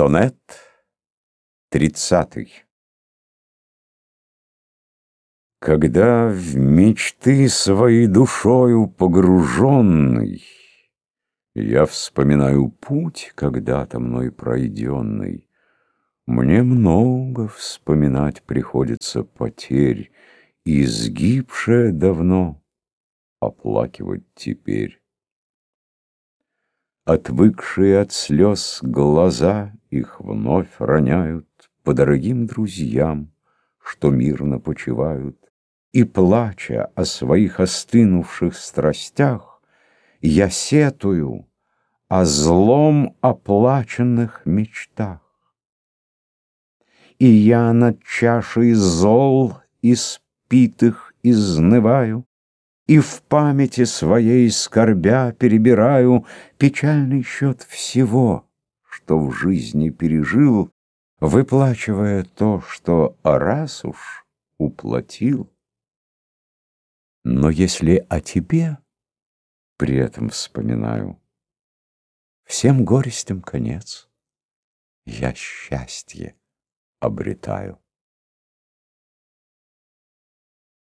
Сонет тридцатый Когда в мечты своей душою погруженный Я вспоминаю путь, когда-то мной пройденный, Мне много вспоминать приходится потерь, Изгибшее давно оплакивать теперь. Отвыкшие от слез глаза их вновь роняют По дорогим друзьям, что мирно почивают, И, плача о своих остынувших страстях, Я сетую о злом оплаченных мечтах. И я над чашей зол испитых изнываю, и в памяти своей скорбя перебираю Печальный счет всего, что в жизни пережил, Выплачивая то, что раз уж уплатил. Но если о тебе при этом вспоминаю, Всем горестям конец, я счастье обретаю.